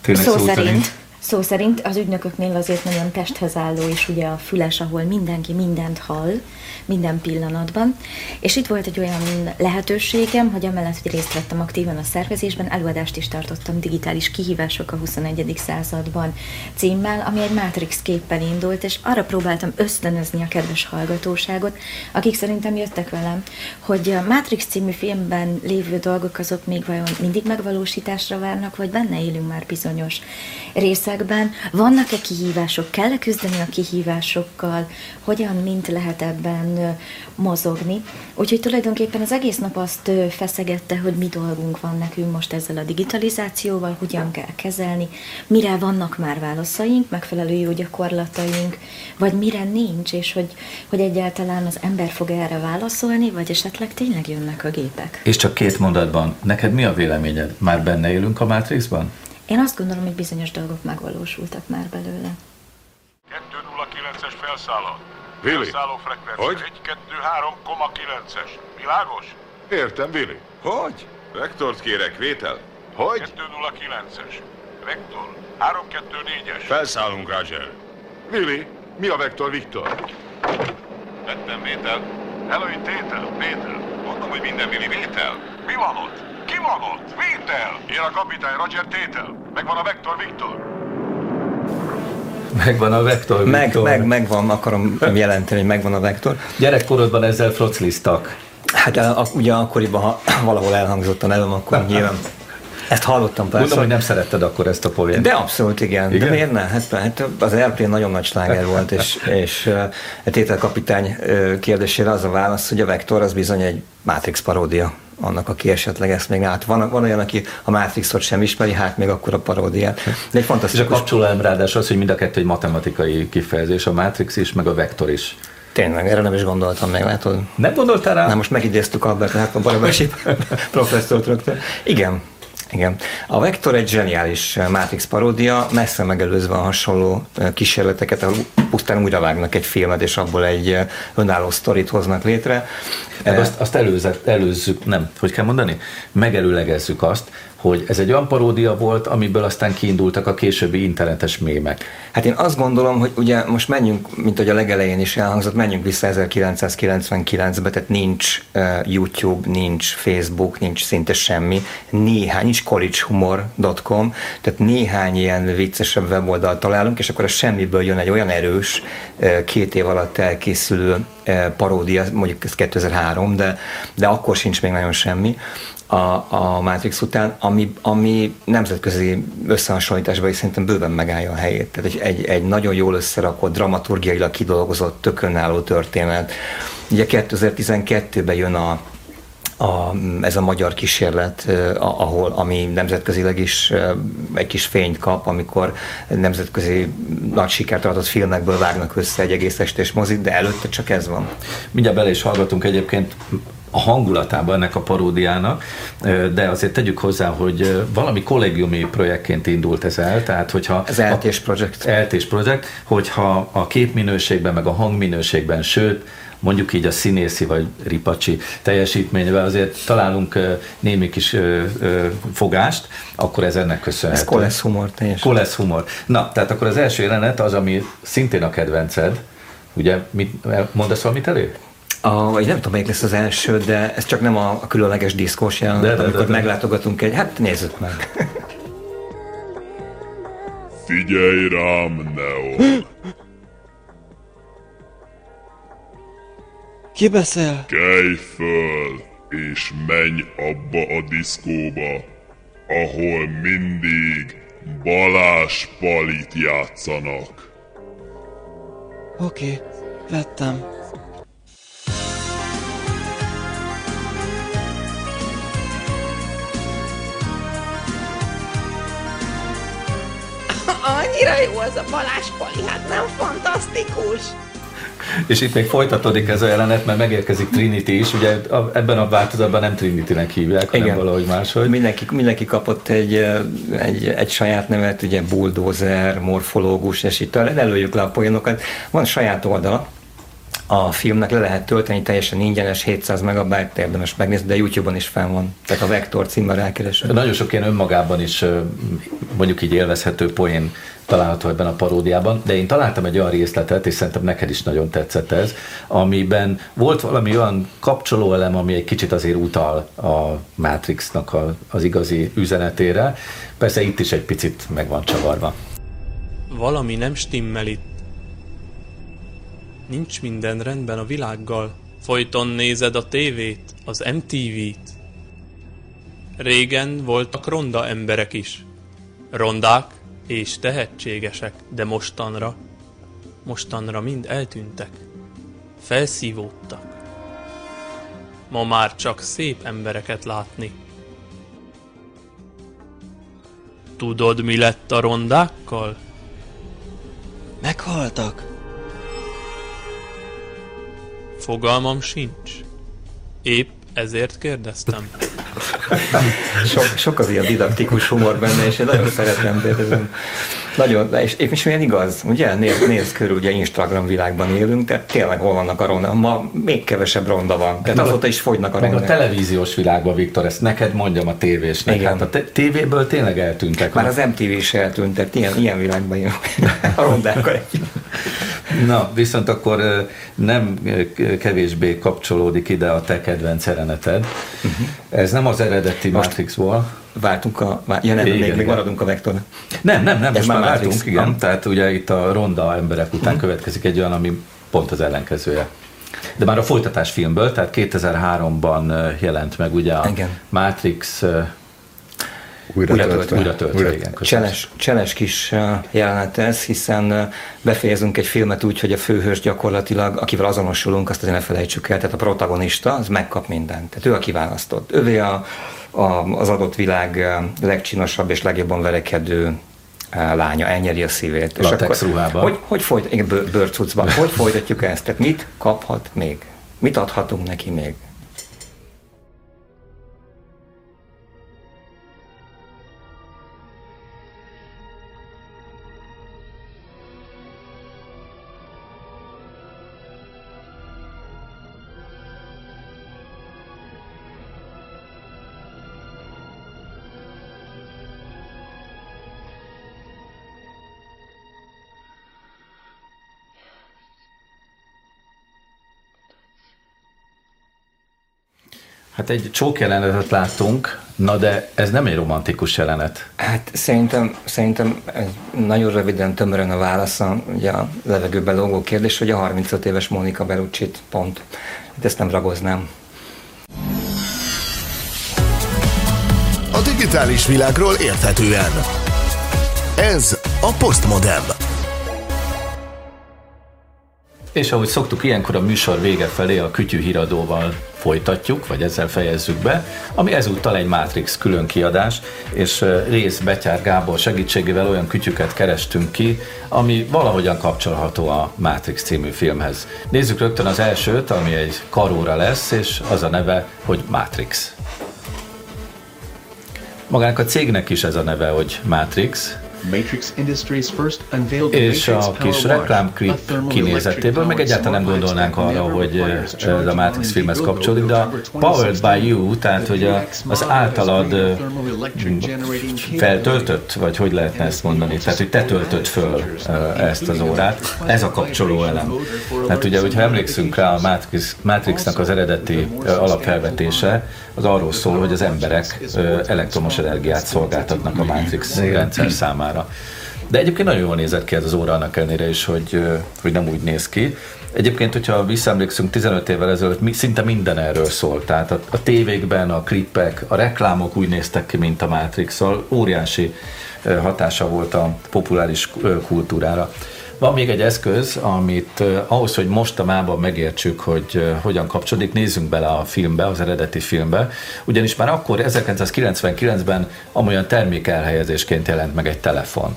Tényleg szó, szó szerint. szerint. Szó szerint az ügynököknél azért nagyon testhez álló, és ugye a füles, ahol mindenki mindent hall, minden pillanatban. És itt volt egy olyan lehetőségem, hogy amellett, hogy részt vettem aktívan a szervezésben, előadást is tartottam digitális kihívások a 21. században címmel, ami egy Matrix képpel indult, és arra próbáltam ösztönözni a kedves hallgatóságot, akik szerintem jöttek velem, hogy a Matrix című filmben lévő dolgok azok még vajon mindig megvalósításra várnak, vagy benne élünk már bizonyos részekben. Vannak-e kihívások? Kell-e küzdeni a kihívásokkal? Hogyan, mint lehet ebben mozogni. Úgyhogy tulajdonképpen az egész nap azt feszegette, hogy mi dolgunk van nekünk most ezzel a digitalizációval, hogyan kell kezelni, mire vannak már válaszaink, megfelelő jó gyakorlataink, vagy mire nincs, és hogy, hogy egyáltalán az ember fog erre válaszolni, vagy esetleg tényleg jönnek a gépek. És csak két mondatban, neked mi a véleményed? Már benne élünk a Matrixban? Én azt gondolom, hogy bizonyos dolgok megvalósultak már belőle. 209-es felszállal. Vili. Hogy? 1-2-3,9-es. Világos? Értem, Vili. Hogy? Vektort kérek, vétel. Hogy? 209-es. Vektor. 3-2-4-es. Felszállunk, Roger. Vili, mi a Vektor Viktor? Vettem vétel. Hello, itt Tétel. Vétel. Mondom, hogy minden Vili vétel. Mi van ott? Ki van ott? Vétel! Én a kapitány Roger Tétel. Megvan a Vektor Viktor. Megvan a vektor. Meg, meg, megvan, akarom jelenteni, hogy megvan a vektor. Gyerekkorodban ezzel frocliztak. Hát a, ugye akkoriban, ha valahol elhangzott a nevem, akkor nyilván ezt hallottam persze. Tudom, hogy nem szeretted akkor ezt a poént. De abszolút igen. igen? De miért ne? Hát, hát az Airplane nagyon nagy sláger volt, és, és a tételkapitány kérdésére az a válasz, hogy a Vektor az bizony egy Matrix paródia annak, aki esetleg ezt még át. Van, van olyan, aki a Matrixot sem ismeri, hát még akkor a paródiát. De egy fantasztikus... És a kapcsolóelem ráadásul az, hogy mind a kettő egy matematikai kifejezés, a Matrix is, meg a vektor is. Tényleg, erre nem is gondoltam meg, látod? Nem gondoltál rá? Na most megidéztük Albert hát a Barabási [laughs] professzort rögtön. Igen, igen. A Vector egy zseniális Matrix paródia, messze megelőzve a hasonló kísérleteket, ahol pusztán újra vágnak egy filmet, és abból egy önálló sztorit hoznak létre. Meg azt, azt előzett, előzzük, nem, hogy kell mondani? Megelőlegezzük azt, hogy ez egy olyan paródia volt, amiből aztán kiindultak a későbbi internetes mémek. Hát én azt gondolom, hogy ugye most menjünk, mint hogy a legelején is elhangzott, menjünk vissza 1999-be, tehát nincs uh, YouTube, nincs Facebook, nincs szinte semmi, néhány, nincs collegehumor.com, tehát néhány ilyen viccesebb weboldalt találunk, és akkor a semmiből jön egy olyan erős, uh, két év alatt elkészülő paródia, mondjuk ez 2003, de, de akkor sincs még nagyon semmi, a, a Matrix után, ami, ami nemzetközi összehasonlításban is szerintem bőven megállja a helyét. Tehát egy, egy, egy nagyon jól összerakott, dramaturgiailag kidolgozott, tökönálló történet. Ugye 2012-ben jön a, a, ez a magyar kísérlet, ahol, ami nemzetközileg is egy kis fényt kap, amikor nemzetközi nagy sikert adott filmekből vágnak össze egy egész estés mozit, de előtte csak ez van. Mindjárt bele is hallgatunk egyébként a hangulatában ennek a paródiának, de azért tegyük hozzá, hogy valami kollégiumi projektként indult ez el, tehát hogyha... Ez eltés projekt. Eltés projekt, hogyha a képminőségben, meg a hangminőségben, sőt, mondjuk így a színészi vagy ripacsi teljesítményben azért találunk némi kis fogást, akkor ez ennek köszönhető. Ez kolesz humor teljesen. Kolesz humor. Na, tehát akkor az első jelenet az, ami szintén a kedvenced, ugye, mit, mondasz valamit elő? A, vagy nem tudom, melyik lesz az első, de ez csak nem a, a különleges diszkós jelenet, de, de, amikor de, de. meglátogatunk egy... Hát nézzük meg. Figyelj rám, Neo! [gasps] Ki beszél? Kelj föl, és menj abba a diszkóba, ahol mindig Balás Palit játszanak. Oké, okay, vettem. Annyira jó az a Balázs Pali, hát nem fantasztikus? És itt még folytatódik ez a jelenet, mert megérkezik Trinity is, ugye ebben a változatban nem Trinity-nek hívják, hanem Igen. valahogy máshogy. Mindenki, mindenki kapott egy, egy, egy saját nevet, ugye bulldozer, morfológus, és itt előjük le a poénokat. Van saját oldala, a filmnek le lehet tölteni teljesen ingyenes, 700 megabyte, érdemes megnézni, de YouTube-on is fel van. Tehát a Vektor címmel rákereső. Nagyon sok ilyen önmagában is mondjuk így élvezhető poén található ebben a paródiában, de én találtam egy olyan részletet, és szerintem neked is nagyon tetszett ez, amiben volt valami olyan kapcsolóelem, ami egy kicsit azért utal a Matrixnak a, az igazi üzenetére. Persze itt is egy picit meg van csavarva. Valami nem stimmel itt. Nincs minden rendben a világgal. Folyton nézed a tévét, az MTV-t. Régen voltak ronda emberek is. Rondák és tehetségesek, de mostanra, mostanra mind eltűntek. Felszívódtak. Ma már csak szép embereket látni. Tudod, mi lett a rondákkal? Meghaltak. Fogalmam sincs. Épp ezért kérdeztem. sok, sok az ilyen didaktikus humor benne, és én nagyon szeretem, de ez nagyon, és, és milyen igaz, ugye? Nézd, néz körül, ugye Instagram világban élünk, tehát tényleg hol vannak a ronda? Ma még kevesebb ronda van, tehát azóta is fogynak a ronda. A televíziós világban, Viktor, ezt neked mondjam a tévésnek. Igen. Hát a tévéből tényleg eltűntek. Már az MTV is eltűnt, tehát ilyen, ilyen világban élünk a rondákkal [laughs] együtt. Na, viszont akkor nem kevésbé kapcsolódik ide a te kedvenc jeleneted. Uh-huh. Ez nem az eredeti most Matrixból. Váltunk a... Ja nem, igen, még, még maradunk a vektor. Nem, nem, nem, most már váltunk, igen. Ah. Tehát ugye itt a ronda emberek után uh-huh. következik egy olyan, ami pont az ellenkezője. De már a folytatás filmből, tehát 2003-ban jelent meg ugye a igen. Matrix újra, újra töltve. Újra töltve, újra. igen. Cseles, cseles kis jelenet ez, hiszen befejezünk egy filmet úgy, hogy a főhős gyakorlatilag, akivel azonosulunk, azt azért ne felejtsük el, tehát a protagonista, az megkap mindent. Tehát ő a kiválasztott. Ővé a, a, az adott világ legcsinosabb és legjobban verekedő lánya elnyeri a szívét. Latex és akkor, Hogy, hogy, folyt, igen, bőrcucban, hogy folytatjuk ezt? Tehát mit kaphat még? Mit adhatunk neki még? Hát egy csók jelenetet láttunk, na de ez nem egy romantikus jelenet. Hát szerintem, szerintem nagyon röviden, tömören a válasza, ugye a levegőben lógó kérdés, hogy a 35 éves Mónika bellucci pont. Hát ezt nem ragoznám. A digitális világról érthetően. Ez a Postmodem. És ahogy szoktuk, ilyenkor a műsor vége felé a kütyű híradóval folytatjuk, vagy ezzel fejezzük be, ami ezúttal egy Matrix külön kiadás, és rész Betyár Gábor segítségével olyan kütyüket kerestünk ki, ami valahogyan kapcsolható a Matrix című filmhez. Nézzük rögtön az elsőt, ami egy karóra lesz, és az a neve, hogy Matrix. Magának a cégnek is ez a neve, hogy Matrix, Matrix Industries first unveiled és a kis reklámklip kinézetéből meg egyáltalán nem gondolnánk arra, hogy ez a Matrix filmhez kapcsolódik, de a Powered by You, tehát hogy az általad feltöltött, vagy hogy lehetne ezt mondani, tehát hogy te töltött föl ezt az órát, ez a kapcsoló elem. Tehát ugye, hogyha emlékszünk rá a Matrix, Matrixnak az eredeti alapfelvetése, az arról szól, hogy az emberek elektromos energiát szolgáltatnak a Matrix rendszer számára. De egyébként nagyon jól nézett ki ez az óra annak ellenére is, hogy, hogy nem úgy néz ki. Egyébként, hogyha visszaemlékszünk 15 évvel ezelőtt, mi, szinte minden erről szól. Tehát a, a tévékben, a klipek, a reklámok úgy néztek ki, mint a matrix -szal. Óriási hatása volt a populáris kultúrára. Van még egy eszköz, amit ahhoz, hogy most a mában megértsük, hogy hogyan kapcsolódik, nézzünk bele a filmbe, az eredeti filmbe. Ugyanis már akkor 1999-ben amolyan termék elhelyezésként jelent meg egy telefon.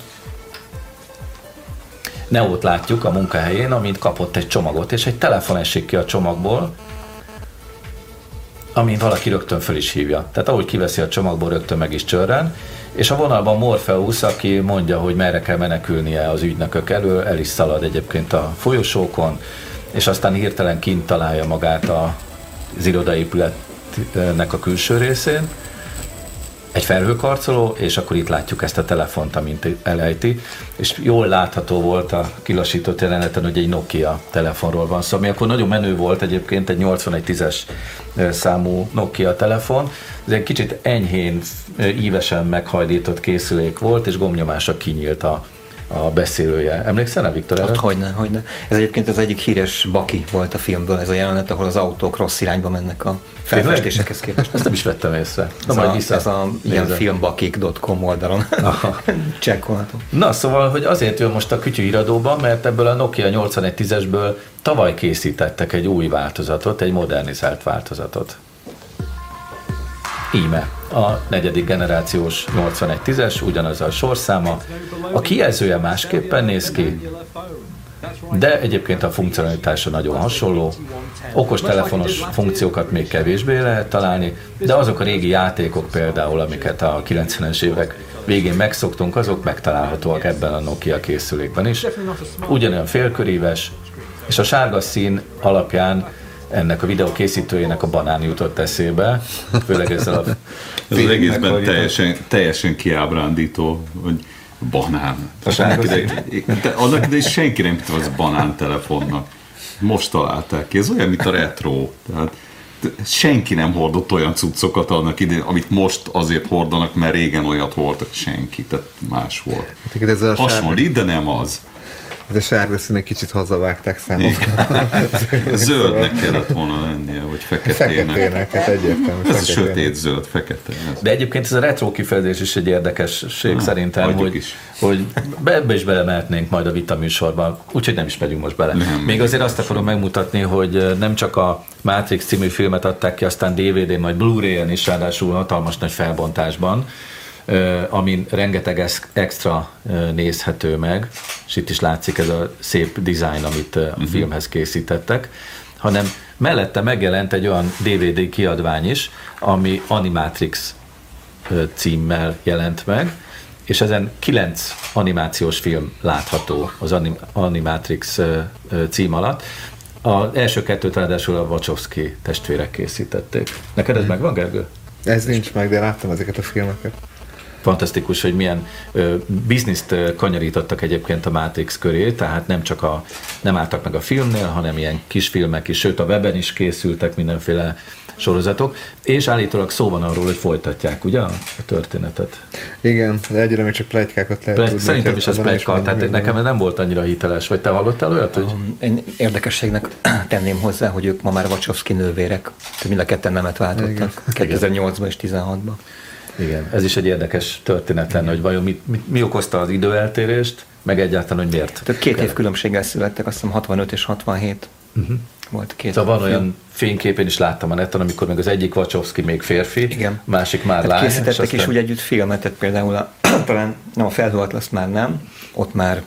Neót látjuk a munkahelyén, amint kapott egy csomagot, és egy telefon esik ki a csomagból, amint valaki rögtön föl is hívja. Tehát ahogy kiveszi a csomagból, rögtön meg is csörren, és a vonalban Morpheus, aki mondja, hogy merre kell menekülnie az ügynökök elől, el is szalad egyébként a folyosókon, és aztán hirtelen kint találja magát a, az irodaépületnek a külső részén, egy felhőkarcoló, és akkor itt látjuk ezt a telefont, amint elejti, és jól látható volt a kilassított jeleneten, hogy egy Nokia telefonról van szó, ami akkor nagyon menő volt egyébként, egy 8110-es számú Nokia telefon, ez egy kicsit enyhén, ívesen meghajlított készülék volt, és gomnyomásra kinyílt a, a beszélője. Emlékszel rá, Viktor? Ott hogyne, hogyne. Ez egyébként az egyik híres baki volt a filmből, ez a jelenet, ahol az autók rossz irányba mennek a felfestésekhez képest. Ezt nem is vettem észre. Na, ez, majd a, vissza ez a ilyen filmbakik.com oldalon [laughs] csekkolható. Na, szóval, hogy azért jön most a kütyű iradóba, mert ebből a Nokia 8110-esből tavaly készítettek egy új változatot, egy modernizált változatot. Íme a negyedik generációs 8110-es, ugyanaz a sorszáma. A kijelzője másképpen néz ki, de egyébként a funkcionalitása nagyon hasonló. Okos telefonos funkciókat még kevésbé lehet találni, de azok a régi játékok például, amiket a 90-es évek végén megszoktunk, azok megtalálhatóak ebben a Nokia készülékben is. Ugyanolyan félköríves, és a sárga szín alapján ennek a videó készítőjének a banán jutott eszébe, főleg ezzel a Ez az egészben teljesen, teljesen kiábrándító, hogy banán. Annak idején, annak idején senki nem hitt az banán telefonnak. Most találták ki. Ez olyan, mint a retro. Tehát senki nem hordott olyan cuccokat annak idején, amit most azért hordanak, mert régen olyat hordtak senki, tehát más volt. Hát, Hasonlít, de nem az. De sárga szín egy kicsit hazavágták számomra. Zöldnek kellett volna lennie, vagy feketének. Feketének, hát egyértelmű. Ez sötét zöld, fekete. Ez. De egyébként ez a retro kifejezés is egy érdekesség ha, szerintem, hogy, is. hogy be, ebbe is belemehetnénk majd a vita műsorban, úgyhogy nem is megyünk most bele. Nem, Még azért azt akarom megmutatni, hogy nem csak a Matrix című filmet adták ki, aztán DVD-n, majd Blu-ray-en is, ráadásul hatalmas nagy felbontásban, amin rengeteg extra nézhető meg, és itt is látszik ez a szép design, amit a uh-huh. filmhez készítettek, hanem mellette megjelent egy olyan DVD kiadvány is, ami Animatrix címmel jelent meg, és ezen kilenc animációs film látható az Animatrix cím alatt. Az első kettőt ráadásul a Wachowski testvérek készítették. Neked ez mhm. megvan, Gergő? Ez nincs meg, de láttam ezeket a filmeket fantasztikus, hogy milyen ö, bizniszt kanyarítottak egyébként a Matrix köré, tehát nem csak a, nem álltak meg a filmnél, hanem ilyen kisfilmek is, sőt a weben is készültek mindenféle sorozatok, és állítólag szó van arról, hogy folytatják, ugye a történetet? Igen, de egyre még csak plegykákat lehet Plej, tudni. Szerintem is ez plegyka, tehát nekem nem volt annyira hiteles, vagy te hallottál olyat? Hogy... Um, én érdekességnek [clears throat] tenném hozzá, hogy ők ma már Wachowski nővérek, mind a ketten nemet váltottak, 2008-ban és 2016-ban. Igen, ez is egy érdekes történet lenne, hogy vajon mi, mi, mi okozta az időeltérést, meg egyáltalán, hogy miért. Tehát két év különbséggel születtek, azt hiszem 65 és 67 uh-huh. Mhm. volt két Szóval van olyan fénykép, én is láttam a neten, amikor még az egyik Wachowski még férfi, Igen. másik már hát lány. Készítettek aztán... is úgy együtt filmet, tehát például a, [clears throat] talán nem a felhőatlaszt már nem, ott már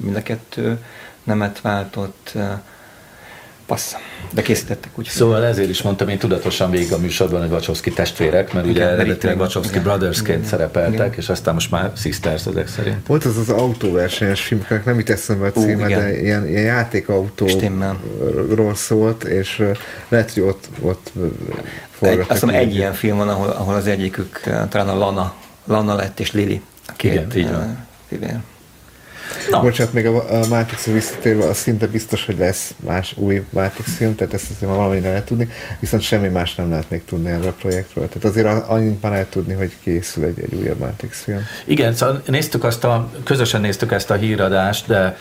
mind a kettő nemet váltott, Passz. De készítettek úgy. Szóval ezért is mondtam én tudatosan végig a műsorban, hogy Wachowski testvérek, mert ugye eredetileg Wachowski Brothersként igen, szerepeltek, igen. és aztán most már Sisters ezek szerint. Volt az az autóversenyes filmeknek, nem itt eszembe a címe, de ilyen, ilyen játékautóról szólt, és lehet, hogy ott, ott egy, Azt hiszem egy ilyen film van, ahol, ahol az egyikük talán a Lana, Lana lett és Lili. Két, Igen, így van. Fivér. Na. Bocsánat, még a, a matrix visszatérve, az szinte biztos, hogy lesz más új Matrix film, tehát ezt azért már valamennyire lehet tudni, viszont semmi más nem lehet még tudni erről a projektről. Tehát azért annyit már lehet tudni, hogy készül egy, egy újabb Matrix film. Igen, szóval néztük azt a, közösen néztük ezt a híradást, de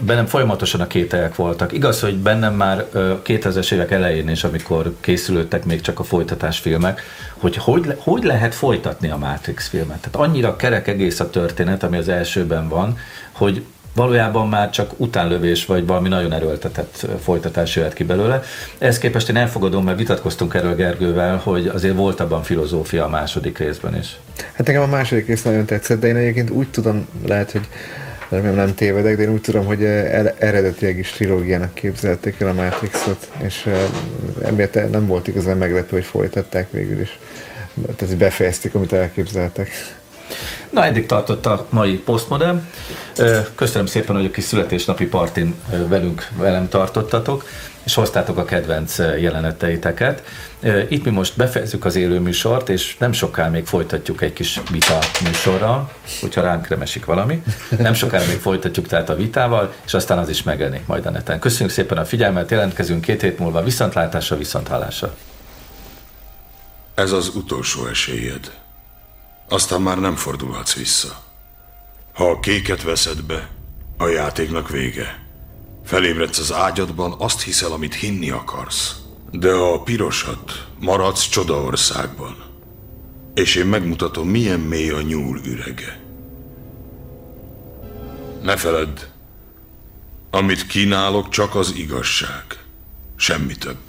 bennem folyamatosan a kételyek voltak. Igaz, hogy bennem már 2000-es évek elején is, amikor készülődtek még csak a folytatás filmek, hogy hogy, hogy lehet folytatni a Matrix filmet. Tehát annyira kerek egész a történet, ami az elsőben van, hogy valójában már csak utánlövés vagy valami nagyon erőltetett folytatás jöhet ki belőle. Ezt képest én elfogadom, mert vitatkoztunk erről Gergővel, hogy azért volt abban filozófia a második részben is. Hát nekem a második rész nagyon tetszett, de én egyébként úgy tudom, lehet, hogy remélem nem tévedek, de én úgy tudom, hogy eh, eredetileg is trilógiának képzelték el a Matrixot, és eh, emiatt nem volt igazán meglepő, hogy folytatták végül is. Tehát befejezték, amit elképzeltek. Na, eddig tartott a mai postmodern. Köszönöm szépen, hogy a kis születésnapi partin velünk, velem tartottatok, és hoztátok a kedvenc jeleneteiteket. Itt mi most befejezzük az élő műsort, és nem soká még folytatjuk egy kis vita műsorral, hogyha ránk remesik valami. Nem sokára még folytatjuk tehát a vitával, és aztán az is megjelenik majd a neten. Köszönjük szépen a figyelmet, jelentkezünk két hét múlva viszontlátásra, viszonthálásra. Ez az utolsó esélyed. Aztán már nem fordulhatsz vissza. Ha a kéket veszed be, a játéknak vége. Felébredsz az ágyadban, azt hiszel, amit hinni akarsz. De ha a pirosat, maradsz csodaországban. És én megmutatom, milyen mély a nyúl ürege. Ne feledd, amit kínálok, csak az igazság. Semmi több.